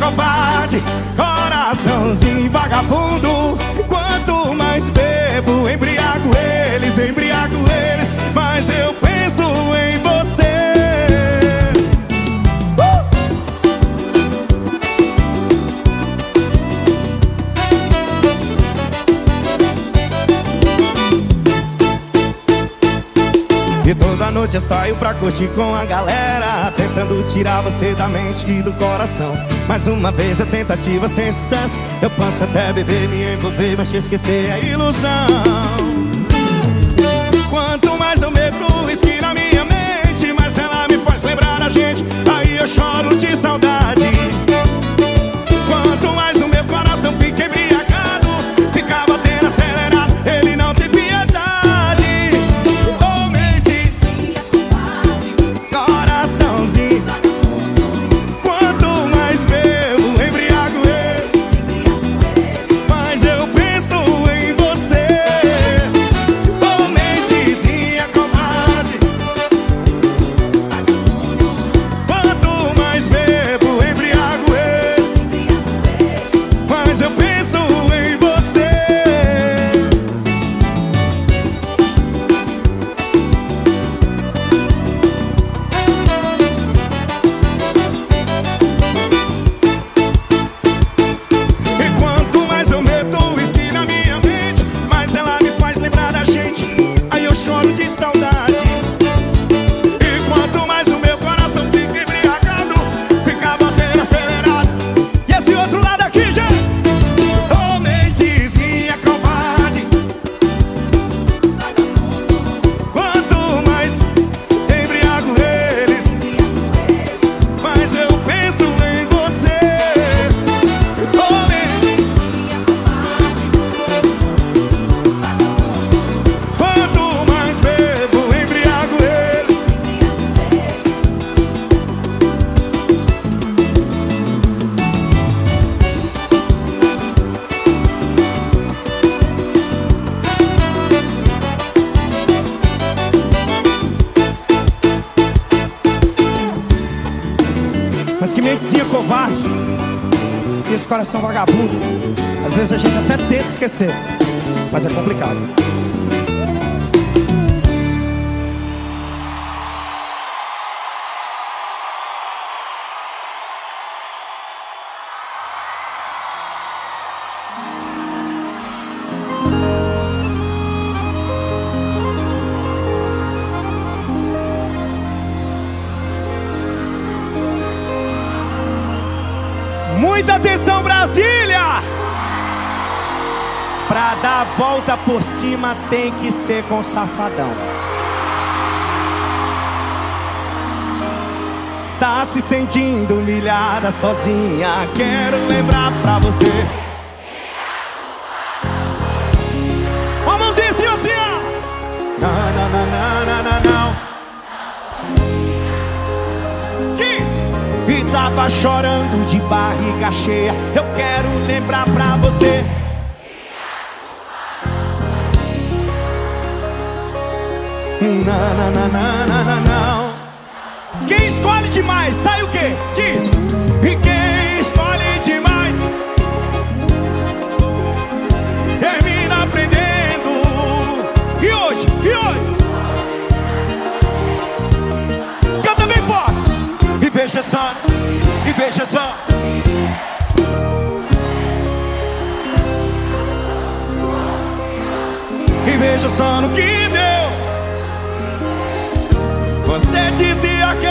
covarde, coraçãozinho vagabundo. Quanto mais bebo, embriago. Noite eu saio pra curtir com a galera Tentando tirar você da mente e do coração. Mais uma vez a tentativa sem sucesso Eu posso até beber, me envolver, mas te esquecer é ilusão. Quanto mais eu meto saudade Mentezinha covarde esse coração vagabundo. Às vezes a gente até tenta esquecer Mas é complicado Muita atenção, Brasília! Pra dar a volta por cima tem que ser com safadão. Tá se sentindo humilhada sozinha? Quero lembrar pra você. Ó, mãozinha assim, assim. Não, não, não, não, não, não, tava chorando de barriga cheia. Eu quero lembrar pra você. Não, não, não, não, não, não. Quem escolhe demais, sai o quê? Diz! E quem escolhe demais termina aprendendo. E hoje? E hoje? Canta bem forte! E veja só, veja só. veja só no que deu. Você dizia que